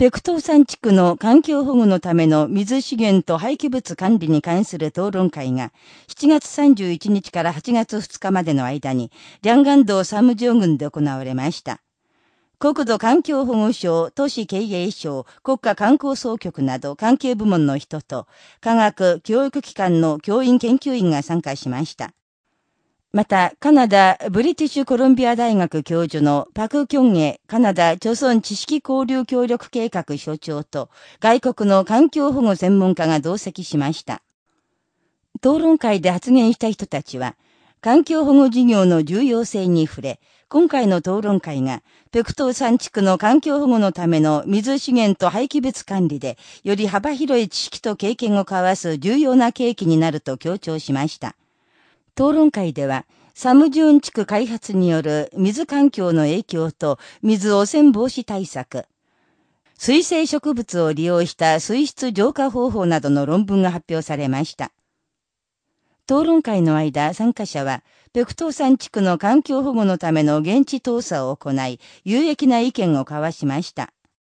ペクトー山地区の環境保護のための水資源と廃棄物管理に関する討論会が7月31日から8月2日までの間に、リャンガン道サムジョ郡で行われました。国土環境保護省、都市経営省、国家観光総局など関係部門の人と、科学、教育機関の教員研究員が参加しました。また、カナダ、ブリティッシュコロンビア大学教授のパク・キョンゲ、カナダ、朝鮮知識交流協力計画所長と、外国の環境保護専門家が同席しました。討論会で発言した人たちは、環境保護事業の重要性に触れ、今回の討論会が、ペクトー山地区の環境保護のための水資源と廃棄物管理で、より幅広い知識と経験を交わす重要な契機になると強調しました。討論会では、サムジューン地区開発による水環境の影響と水汚染防止対策、水生植物を利用した水質浄化方法などの論文が発表されました。討論会の間、参加者は、ペクトー山地区の環境保護のための現地調査を行い、有益な意見を交わしました。